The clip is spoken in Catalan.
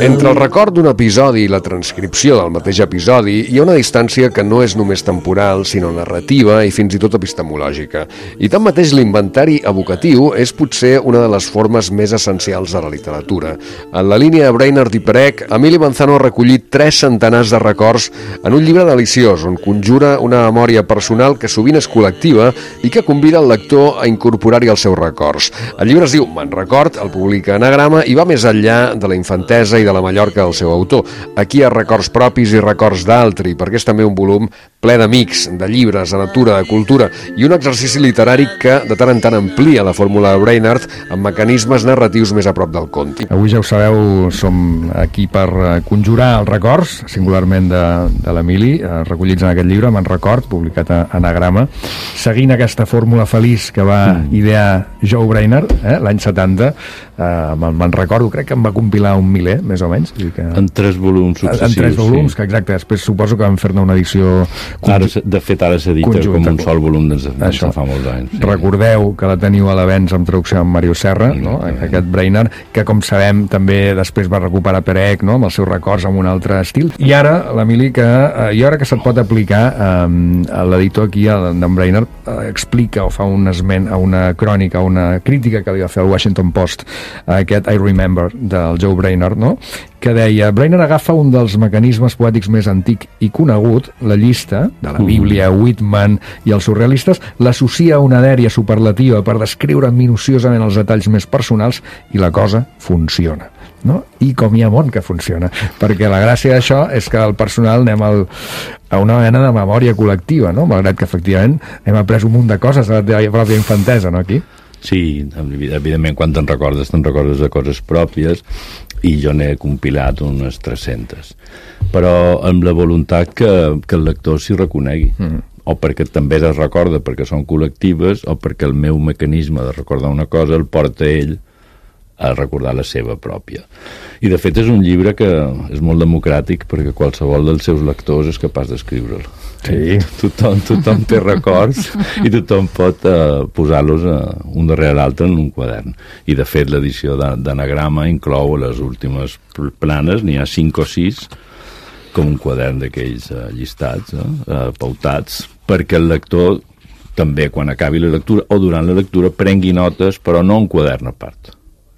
Entre el record d'un episodi i la transcripció del mateix episodi hi ha una distància que no és només temporal, sinó narrativa i fins i tot epistemològica. I tanmateix l'inventari evocatiu és potser una de les formes més essencials de la literatura. En la línia de Brainerd i Perec, Emili Manzano ha recollit tres centenars de records en un llibre deliciós on conjura una memòria personal que sovint és col·lectiva i que convida el lector a incorporar-hi els seus records. El llibre es diu Me'n record, el publica Anagrama i va més enllà de la infantesa i de la Mallorca del seu autor. Aquí hi ha records propis i records d'altri, perquè és també un volum ple d'amics, de llibres, de natura, de cultura i un exercici literari que de tant en tant amplia la fórmula de Brainerd amb mecanismes narratius més a prop del conte. Avui ja ho sabeu, som aquí per eh, conjurar els records, singularment de, de l'Emili, eh, recollits en aquest llibre, me'n record, publicat a Anagrama, seguint aquesta fórmula feliç que va mm. idear Joe Brainerd eh, l'any 70, eh, me'n recordo, crec que em va compilar un miler, més o menys. Que... En tres volums successius. En tres volums, sí. que exacte. Després suposo que vam fer-ne una edició... Ara, de fet, ara s'edita com un sol volum des de, de fa molts anys. Sí. Recordeu que la teniu a l'Avens amb traducció amb Mario Serra, mm, no? aquest Brainer, que com sabem també després va recuperar Perec, no? amb els seus records amb un altre estil. I ara, l'Emili, que eh, i ara que se't pot aplicar, eh, l'editor aquí, d'en Brainer, eh, explica o fa un esment a una crònica, a una crítica que li va fer al Washington Post, aquest I Remember, del Joe Brainerd, no? que deia Brainerd agafa un dels mecanismes poètics més antic i conegut, la llista de la Bíblia, Whitman i els surrealistes, l'associa a una dèria superlativa per descriure minuciosament els detalls més personals i la cosa funciona no? i com hi ha món que funciona perquè la gràcia d'això és que el personal anem al, a una mena de memòria col·lectiva no? malgrat que efectivament hem après un munt de coses de la teva pròpia infantesa no? aquí Sí, evidentment, quan te'n recordes, te'n recordes de coses pròpies i jo n'he compilat unes 300. Però amb la voluntat que, que el lector s'hi reconegui. Mm -hmm o perquè també es recorda perquè són col·lectives o perquè el meu mecanisme de recordar una cosa el porta ell a recordar la seva pròpia. I de fet és un llibre que és molt democràtic perquè qualsevol dels seus lectors és capaç d'escriure'l. Sí. Tothom, tothom té records i tothom pot uh, posar-los uh, un darrere l'altre en un quadern. I, de fet, l'edició d'anagrama inclou les últimes planes, n'hi ha cinc o sis, com un quadern d'aquells uh, llistats, uh, uh, pautats, perquè el lector també, quan acabi la lectura o durant la lectura, prengui notes, però no un quadern a part